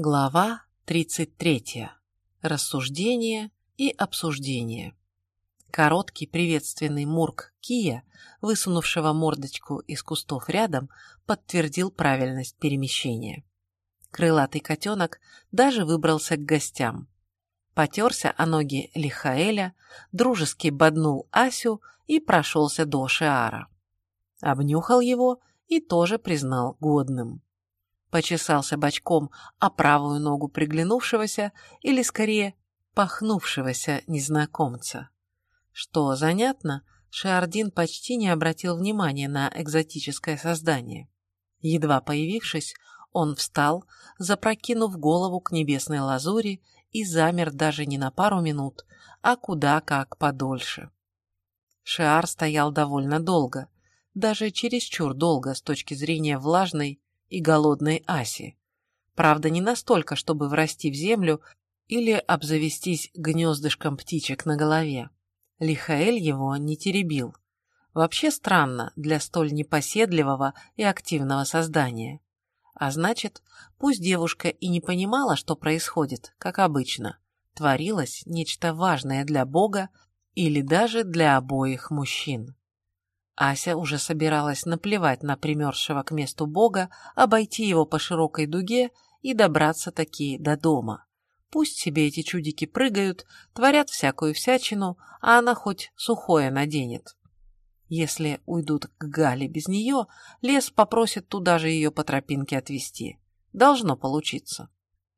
Глава 33. Рассуждение и обсуждение. Короткий приветственный мурк Кия, высунувшего мордочку из кустов рядом, подтвердил правильность перемещения. Крылатый котенок даже выбрался к гостям. Потерся о ноги Лихаэля, дружески боднул Асю и прошелся до Шиара. Обнюхал его и тоже признал годным почесался бочком о правую ногу приглянувшегося или, скорее, пахнувшегося незнакомца. Что занятно, Шиардин почти не обратил внимания на экзотическое создание. Едва появившись, он встал, запрокинув голову к небесной лазури и замер даже не на пару минут, а куда как подольше. Шиар стоял довольно долго, даже чересчур долго с точки зрения влажной и голодной Аси. Правда, не настолько, чтобы врасти в землю или обзавестись гнездышком птичек на голове. Лихаэль его не теребил. Вообще странно для столь непоседливого и активного создания. А значит, пусть девушка и не понимала, что происходит, как обычно, творилось нечто важное для Бога или даже для обоих мужчин. Ася уже собиралась наплевать на примерзшего к месту бога, обойти его по широкой дуге и добраться таки до дома. Пусть себе эти чудики прыгают, творят всякую всячину, а она хоть сухое наденет. Если уйдут к Гале без нее, лес попросит туда же ее по тропинке отвезти. Должно получиться.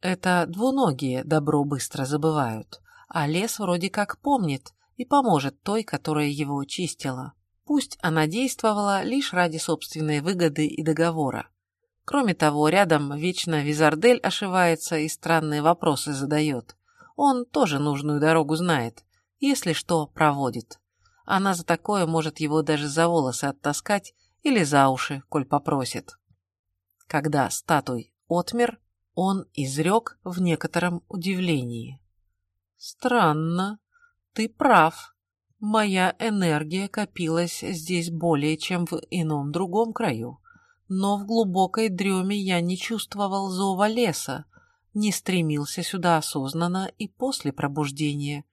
Это двуногие добро быстро забывают, а лес вроде как помнит и поможет той, которая его чистила. Пусть она действовала лишь ради собственной выгоды и договора. Кроме того, рядом вечно Визардель ошивается и странные вопросы задает. Он тоже нужную дорогу знает, если что, проводит. Она за такое может его даже за волосы оттаскать или за уши, коль попросит. Когда статуй отмер, он изрек в некотором удивлении. «Странно. Ты прав. Моя энергия копилась здесь более, чем в ином другом краю. Но в глубокой дреме я не чувствовал зова леса, не стремился сюда осознанно и после пробуждения.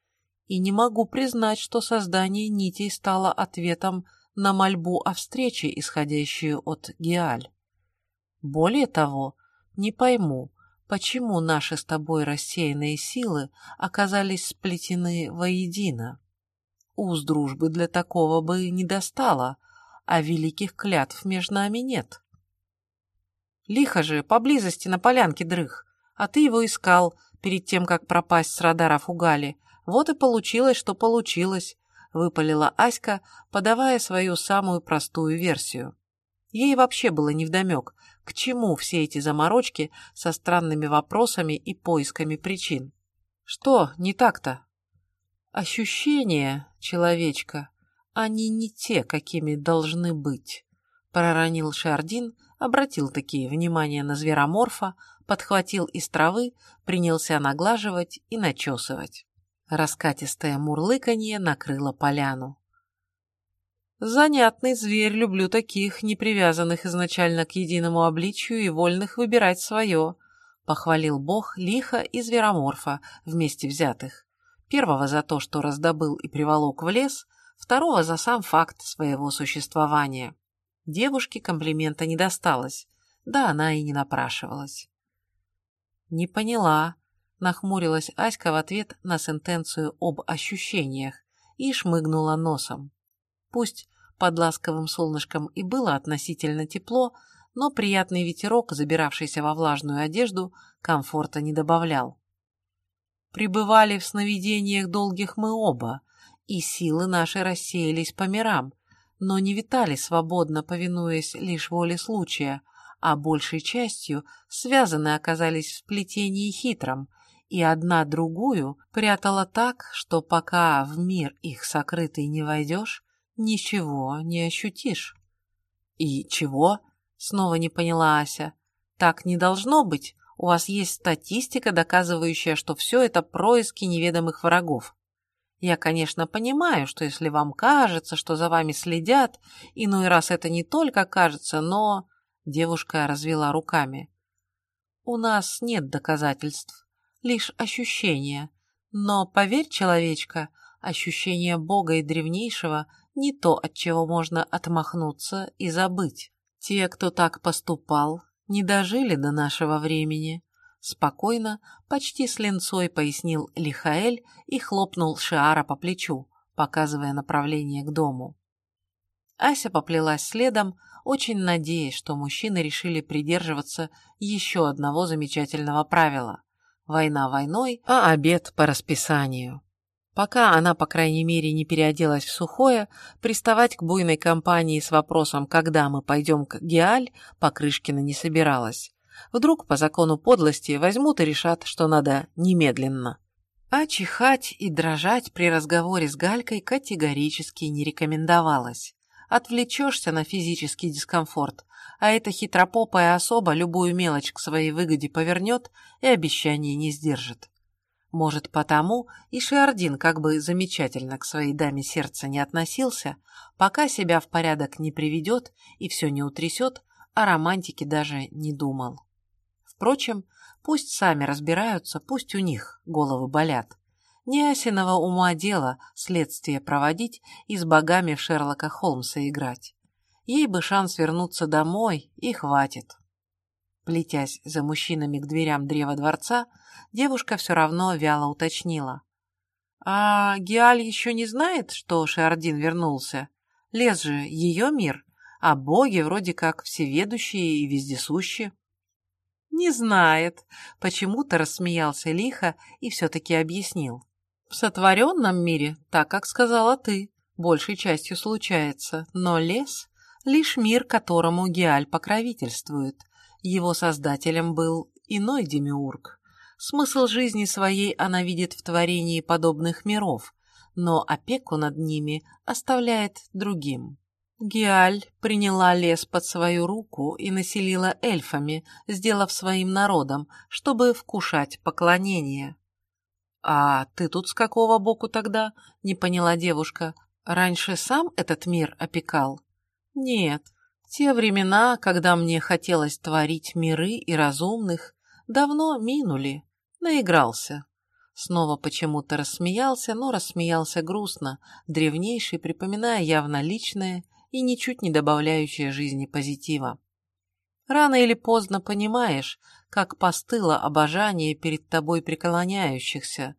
И не могу признать, что создание нитей стало ответом на мольбу о встрече, исходящую от Геаль. Более того, не пойму, почему наши с тобой рассеянные силы оказались сплетены воедино уз дружбы для такого бы не достало, а великих клятв между нами нет. Лихо же, поблизости на полянке дрых, а ты его искал перед тем, как пропасть с радаров у Гали. Вот и получилось, что получилось, выпалила Аська, подавая свою самую простую версию. Ей вообще было невдомек, к чему все эти заморочки со странными вопросами и поисками причин. Что не так-то? Ощущения, человечка, они не те, какими должны быть, проронил Шардин, обратил такие внимание на звероморфа, подхватил из травы, принялся наглаживать и начесывать. Раскатистое мурлыканье накрыло поляну. Занятный зверь, люблю таких, не привязанных изначально к единому обличию и вольных выбирать свое, похвалил бог лихо и звероморфа вместе взятых. Первого за то, что раздобыл и приволок в лес, второго за сам факт своего существования. Девушке комплимента не досталось, да она и не напрашивалась. «Не поняла», — нахмурилась Аська в ответ на сентенцию об ощущениях и шмыгнула носом. Пусть под ласковым солнышком и было относительно тепло, но приятный ветерок, забиравшийся во влажную одежду, комфорта не добавлял. Пребывали в сновидениях долгих мы оба, и силы наши рассеялись по мирам, но не витали свободно, повинуясь лишь воле случая, а большей частью связаны оказались в сплетении хитром, и одна другую прятала так, что пока в мир их сокрытый не войдешь, ничего не ощутишь. «И чего?» — снова не поняла Ася. «Так не должно быть. У вас есть статистика, доказывающая, что все это происки неведомых врагов. Я, конечно, понимаю, что если вам кажется, что за вами следят, иной раз это не только кажется, но...» Девушка развела руками. У нас нет доказательств, лишь ощущения. Но, поверь, человечка, ощущение Бога и древнейшего не то, от чего можно отмахнуться и забыть. Те, кто так поступал, не дожили до нашего времени. Спокойно, почти с линцой пояснил Лихаэль и хлопнул Шиара по плечу, показывая направление к дому. Ася поплелась следом, очень надеясь, что мужчины решили придерживаться еще одного замечательного правила. Война войной, а обед по расписанию. Пока она, по крайней мере, не переоделась в сухое, приставать к буйной компании с вопросом, когда мы пойдем к Геаль, Покрышкина не собиралась. Вдруг по закону подлости возьмут и решат, что надо немедленно. А чихать и дрожать при разговоре с Галькой категорически не рекомендовалось. Отвлечешься на физический дискомфорт, а эта хитропопая особа любую мелочь к своей выгоде повернет и обещание не сдержит. Может, потому и Шиардин как бы замечательно к своей даме сердца не относился, пока себя в порядок не приведет и все не утрясет, о романтике даже не думал. Впрочем, пусть сами разбираются, пусть у них головы болят. Не осиного ума дело следствие проводить и с богами Шерлока Холмса играть. Ей бы шанс вернуться домой, и хватит. Плетясь за мужчинами к дверям древа дворца, девушка все равно вяло уточнила. «А Геаль еще не знает, что Шиардин вернулся? Лес же ее мир, а боги вроде как всеведущие и вездесущие». «Не знает», — почему-то рассмеялся лихо и все-таки объяснил. «В сотворенном мире, так как сказала ты, большей частью случается, но лес — лишь мир, которому Геаль покровительствует, его создателем был иной демиург. Смысл жизни своей она видит в творении подобных миров, но опеку над ними оставляет другим. Гиаль приняла лес под свою руку и населила эльфами, сделав своим народом, чтобы вкушать поклонение. «А ты тут с какого боку тогда?» — не поняла девушка. «Раньше сам этот мир опекал?» «Нет, те времена, когда мне хотелось творить миры и разумных, давно минули. Наигрался. Снова почему-то рассмеялся, но рассмеялся грустно, древнейший, припоминая явно личное и ничуть не добавляющее жизни позитива. Рано или поздно понимаешь, как постыло обожание перед тобой преклоняющихся.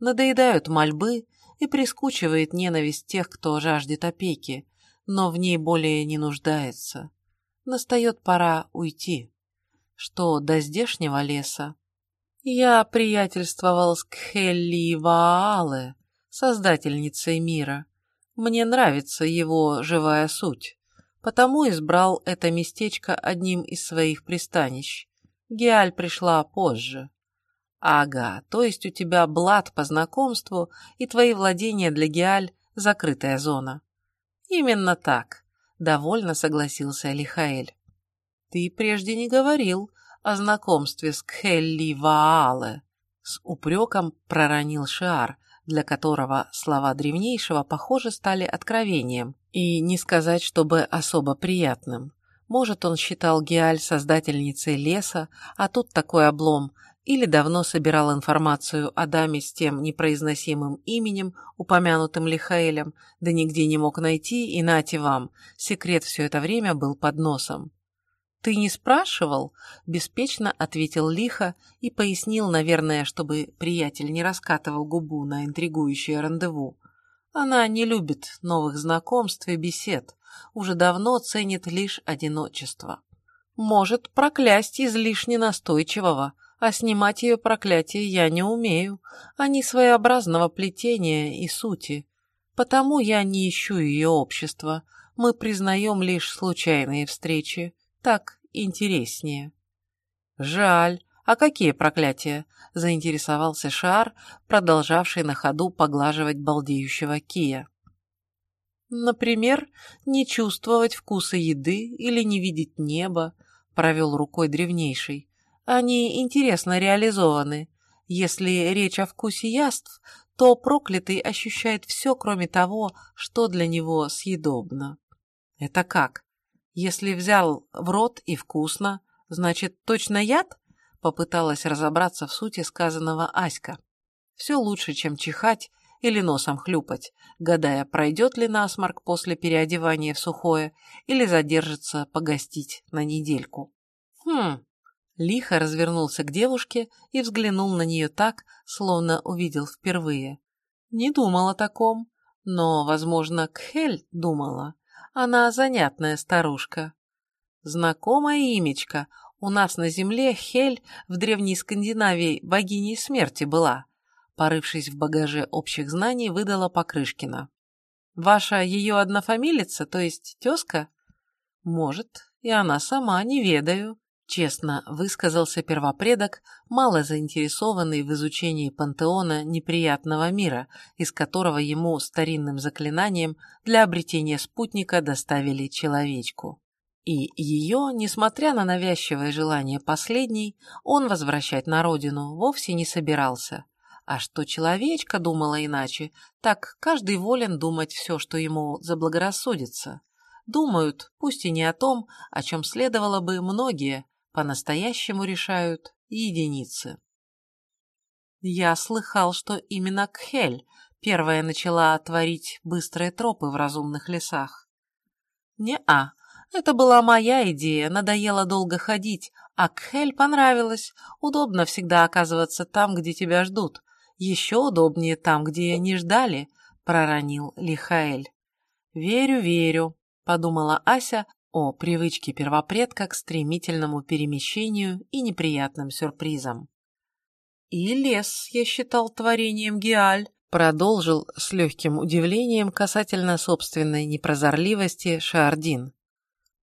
Надоедают мольбы и прискучивает ненависть тех, кто жаждет опеки, но в ней более не нуждается. Настает пора уйти. Что до здешнего леса? Я приятельствовал с Кхелли Ваале, создательницей мира. Мне нравится его живая суть, потому избрал это местечко одним из своих пристанищ. Геаль пришла позже. Ага, то есть у тебя блат по знакомству, и твои владения для Геаль – закрытая зона. «Именно так», — довольно согласился Лихаэль. «Ты прежде не говорил о знакомстве с Кхелли Ваале», — с упреком проронил Шиар, для которого слова древнейшего, похоже, стали откровением, и не сказать, чтобы особо приятным. Может, он считал Геаль создательницей леса, а тут такой облом, или давно собирал информацию о даме с тем непроизносимым именем, упомянутым Лихаэлем, да нигде не мог найти, и нате вам, секрет все это время был под носом. «Ты не спрашивал?» – беспечно ответил Лиха и пояснил, наверное, чтобы приятель не раскатывал губу на интригующее рандеву. Она не любит новых знакомств и бесед, уже давно ценит лишь одиночество. Может проклясть излишне настойчивого – а снимать ее проклятие я не умею. Они своеобразного плетения и сути. Потому я не ищу ее общества. Мы признаем лишь случайные встречи. Так интереснее. Жаль. А какие проклятия? Заинтересовался Шар, продолжавший на ходу поглаживать балдеющего Кия. Например, не чувствовать вкуса еды или не видеть неба, провел рукой древнейший. Они интересно реализованы. Если речь о вкусе яств, то проклятый ощущает все, кроме того, что для него съедобно. Это как? Если взял в рот и вкусно, значит точно яд? попыталась разобраться в сути сказанного Аська. Все лучше, чем чихать или носом хлюпать, гадая, пройдет ли насморк после переодевания в сухое или задержится погостить на недельку. Хм. Лихо развернулся к девушке и взглянул на нее так, словно увидел впервые. Не думал о таком, но, возможно, Кхель думала. Она занятная старушка. Знакомое имечко. У нас на земле Хель в древней Скандинавии богиней смерти была порывшись в багаже общих знаний, выдала Покрышкина. «Ваша ее однофамилица, то есть тезка?» «Может, и она сама, не ведаю», — честно высказался первопредок, мало заинтересованный в изучении пантеона неприятного мира, из которого ему старинным заклинанием для обретения спутника доставили человечку. И ее, несмотря на навязчивое желание последней, он возвращать на родину вовсе не собирался. А что человечка думала иначе, так каждый волен думать все, что ему заблагорассудится. Думают, пусть и не о том, о чем следовало бы многие, по-настоящему решают единицы. Я слыхал, что именно Кхель первая начала творить быстрые тропы в разумных лесах. Не-а, это была моя идея, надоело долго ходить, а Кхель понравилось, удобно всегда оказываться там, где тебя ждут, еще удобнее там, где не ждали», — проронил Лихаэль. «Верю, верю», — подумала Ася о привычке первопредка к стремительному перемещению и неприятным сюрпризам. «И лес я считал творением Геаль», — продолжил с легким удивлением касательно собственной непрозорливости Шардин.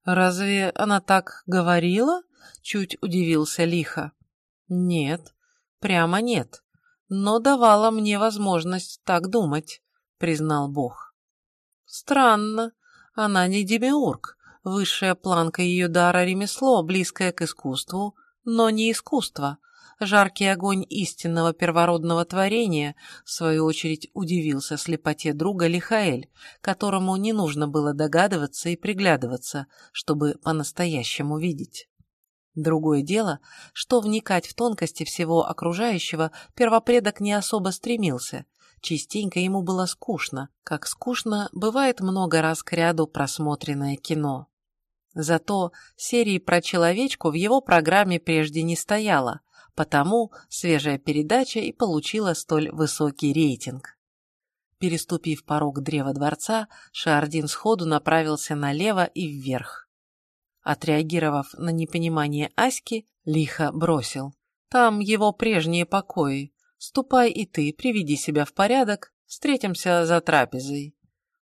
«Разве она так говорила?» — чуть удивился Лиха. «Нет, прямо нет но давала мне возможность так думать», — признал Бог. «Странно. Она не демиург. Высшая планка ее дара — ремесло, близкое к искусству, но не искусство. Жаркий огонь истинного первородного творения, в свою очередь, удивился слепоте друга Лихаэль, которому не нужно было догадываться и приглядываться, чтобы по-настоящему видеть. Другое дело, что вникать в тонкости всего окружающего первопредок не особо стремился. Частенько ему было скучно, как скучно бывает много раз к ряду просмотренное кино. Зато серии про человечку в его программе прежде не стояло, потому свежая передача и получила столь высокий рейтинг. Переступив порог древа дворца, Шардин сходу направился налево и вверх. Отреагировав на непонимание Аськи, лихо бросил. «Там его прежние покои. Ступай и ты, приведи себя в порядок, встретимся за трапезой».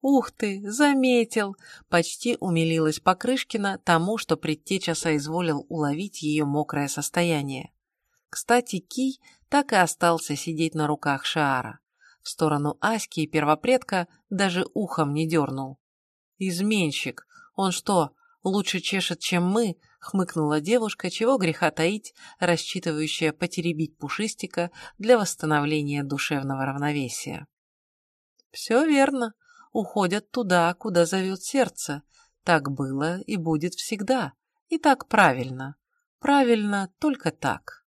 «Ух ты, заметил!» – почти умилилась Покрышкина тому, что предтеча соизволил уловить ее мокрое состояние. Кстати, Кий так и остался сидеть на руках Шаара. В сторону Аськи и первопредка даже ухом не дернул. «Изменщик! Он что, лучше чешет, чем мы», — хмыкнула девушка, чего греха таить, рассчитывающая потеребить пушистика для восстановления душевного равновесия. «Все верно. Уходят туда, куда зовет сердце. Так было и будет всегда. И так правильно. Правильно только так».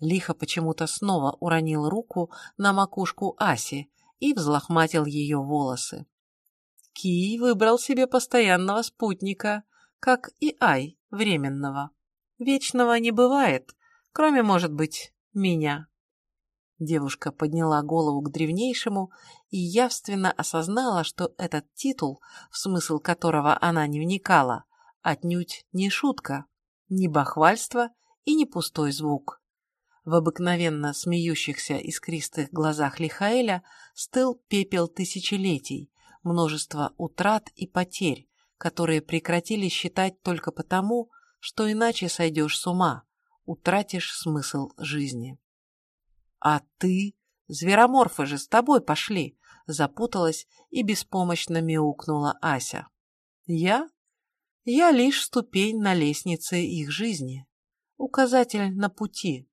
Лихо почему-то снова уронил руку на макушку Аси и взлохматил ее волосы. Кий выбрал себе постоянного спутника, как и Ай, временного. Вечного не бывает, кроме, может быть, меня. Девушка подняла голову к древнейшему и явственно осознала, что этот титул, в смысл которого она не вникала, отнюдь не шутка, не бахвальство и не пустой звук. В обыкновенно смеющихся искристых глазах Лихаэля стыл пепел тысячелетий, множество утрат и потерь, которые прекратили считать только потому, что иначе сойдешь с ума, утратишь смысл жизни. «А ты? Звероморфы же с тобой пошли!» запуталась и беспомощно мяукнула Ася. «Я? Я лишь ступень на лестнице их жизни. Указатель на пути».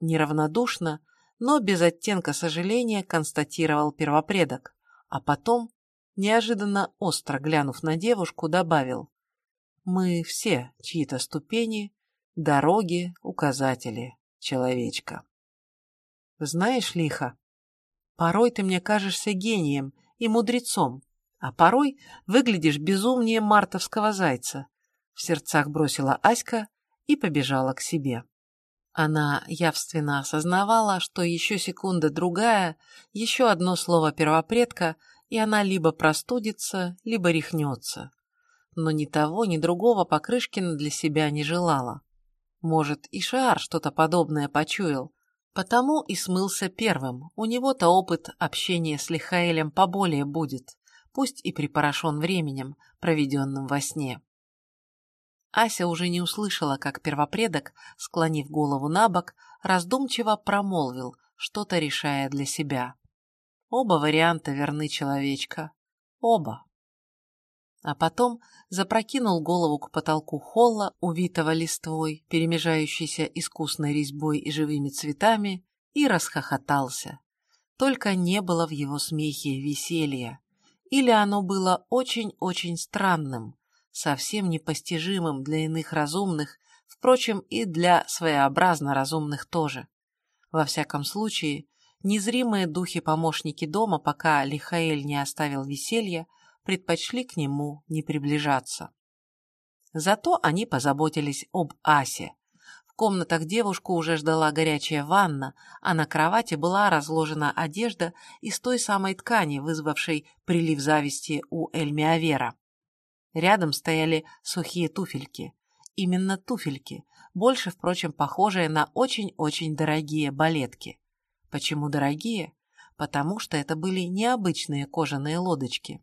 Неравнодушно, но без оттенка сожаления констатировал первопредок, а потом неожиданно остро глянув на девушку, добавил «Мы все чьи-то ступени, дороги, указатели». человечка. Знаешь, Лиха, порой ты мне кажешься гением и мудрецом, а порой выглядишь безумнее мартовского зайца. В сердцах бросила Аська и побежала к себе. Она явственно осознавала, что еще секунда-другая, еще одно слово первопредка, и она либо простудится, либо рехнется. Но ни того, ни другого Покрышкина для себя не желала. Может, и Шаар что-то подобное почуял, потому и смылся первым. У него-то опыт общения с Лихаэлем поболее будет, пусть и припорошен временем, проведенным во сне. Ася уже не услышала, как первопредок, склонив голову на бок, раздумчиво промолвил, что-то решая для себя. Оба варианта верны человечка. Оба. А потом запрокинул голову к потолку холла, увитого листвой, перемежающейся искусной резьбой и живыми цветами, и расхохотался. Только не было в его смехе веселья. Или оно было очень-очень странным, совсем непостижимым для иных разумных, впрочем, и для своеобразно разумных тоже. Во всяком случае, незримые духи-помощники дома, пока Лихаэль не оставил веселья, предпочли к нему не приближаться. Зато они позаботились об Асе. В комнатах девушку уже ждала горячая ванна, а на кровати была разложена одежда из той самой ткани, вызвавшей прилив зависти у Эльмиавера. Рядом стояли сухие туфельки. Именно туфельки, больше, впрочем, похожие на очень-очень дорогие балетки. Почему дорогие? Потому что это были необычные кожаные лодочки.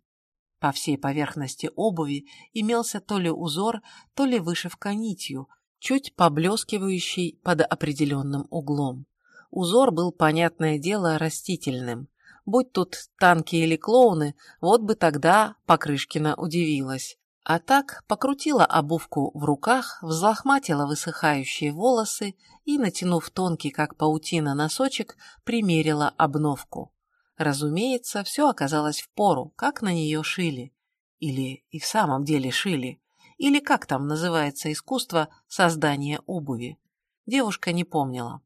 По всей поверхности обуви имелся то ли узор, то ли вышивка нитью, чуть поблескивающий под определенным углом. Узор был, понятное дело, растительным. Будь тут танки или клоуны, вот бы тогда Покрышкина удивилась. А так покрутила обувку в руках, взлохматила высыхающие волосы и, натянув тонкий, как паутина, носочек, примерила обновку. Разумеется, все оказалось в пору, как на нее шили. Или и в самом деле шили. Или как там называется искусство создания обуви. Девушка не помнила.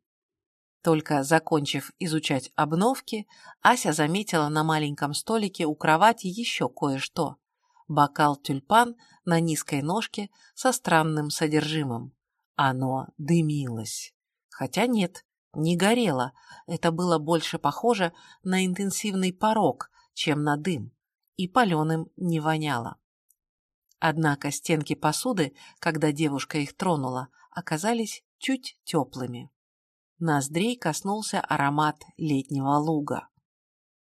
Только закончив изучать обновки, Ася заметила на маленьком столике у кровати еще кое-что бокал-тюльпан на низкой ножке со странным содержимым. Оно дымилось. Хотя нет, не горело, это было больше похоже на интенсивный порог, чем на дым, и паленым не воняло. Однако стенки посуды, когда девушка их тронула, оказались чуть теплыми. Ноздрей коснулся аромат летнего луга.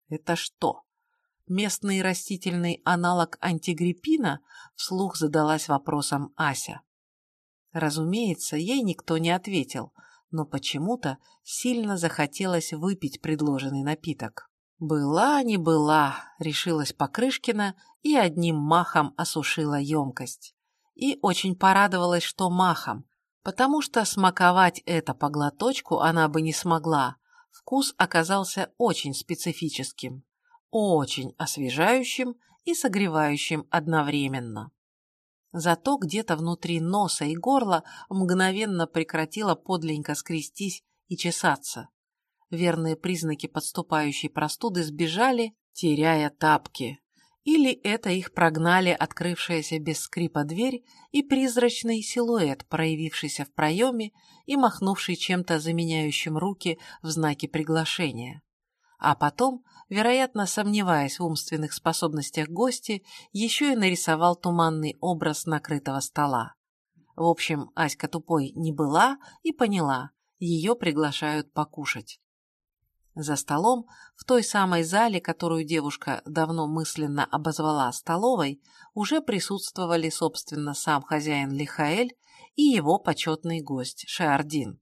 Это что, местный растительный аналог антигриппина, вслух задалась вопросом Ася. Разумеется, ей никто не ответил, но почему-то сильно захотелось выпить предложенный напиток. «Была, не была», — решилась Покрышкина и одним махом осушила емкость. И очень порадовалась, что махом, потому что смаковать это по глоточку она бы не смогла. Вкус оказался очень специфическим очень освежающим и согревающим одновременно. Зато где-то внутри носа и горла мгновенно прекратило подленько скрестись и чесаться. Верные признаки подступающей простуды сбежали, теряя тапки. Или это их прогнали открывшаяся без скрипа дверь и призрачный силуэт, проявившийся в проеме и махнувший чем-то заменяющим руки в знаке приглашения. А потом вероятно, сомневаясь в умственных способностях гости, еще и нарисовал туманный образ накрытого стола. В общем, Аська тупой не была и поняла, ее приглашают покушать. За столом, в той самой зале, которую девушка давно мысленно обозвала столовой, уже присутствовали, собственно, сам хозяин Лихаэль и его почетный гость Шеардин.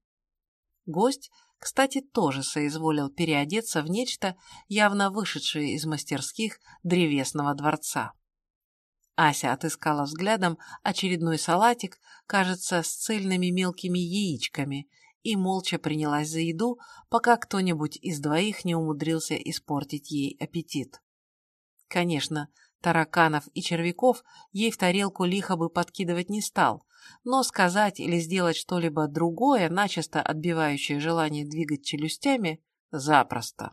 Гость кстати, тоже соизволил переодеться в нечто, явно вышедшее из мастерских древесного дворца. Ася отыскала взглядом очередной салатик, кажется, с цельными мелкими яичками, и молча принялась за еду, пока кто-нибудь из двоих не умудрился испортить ей аппетит. Конечно, Тараканов и червяков ей в тарелку лихо бы подкидывать не стал, но сказать или сделать что-либо другое, начисто отбивающее желание двигать челюстями, запросто.